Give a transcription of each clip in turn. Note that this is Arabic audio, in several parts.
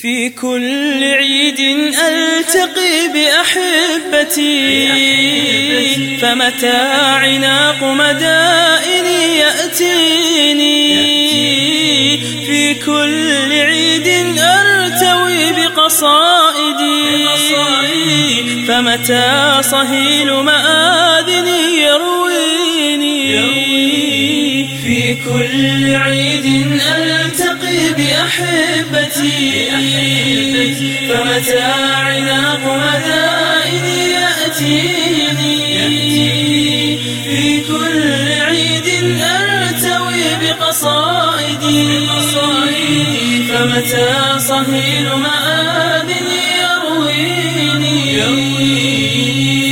في كل عيد ألتقي بأحبتي. فمتى عناق مدائني يأتيني. في كل عيد أرتوي بقصائدي. فمتى صهيل مآذني يرويني. في كل عيد ألتقي بأحبتي فمتى عناق مدائني يأتيني. في كل عيد أرتوي بقصائدي. فمتى صهيل مآذني يرويني.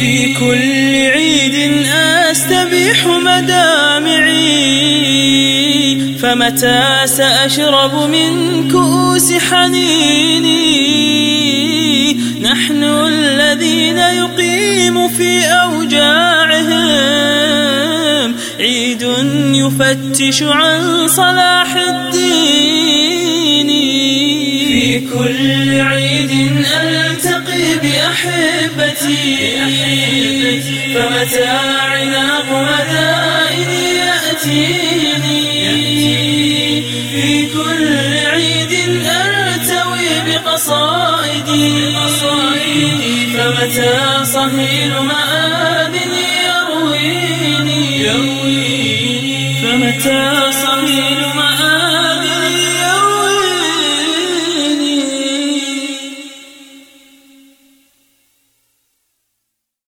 في كل عيد أستبيح مدامعي. فمتى سأشرب من كؤوس حنيني؟ نحن الذين يقيم في أوجاعهم. عيد يفتش عن صلاح الدين. في كل عيد ألتقي بأحبتي. فمتى عناق مدائني يأتيني بقصائدي. فمتى صهيل مآب يرويني؟ فمتى صهيل مآب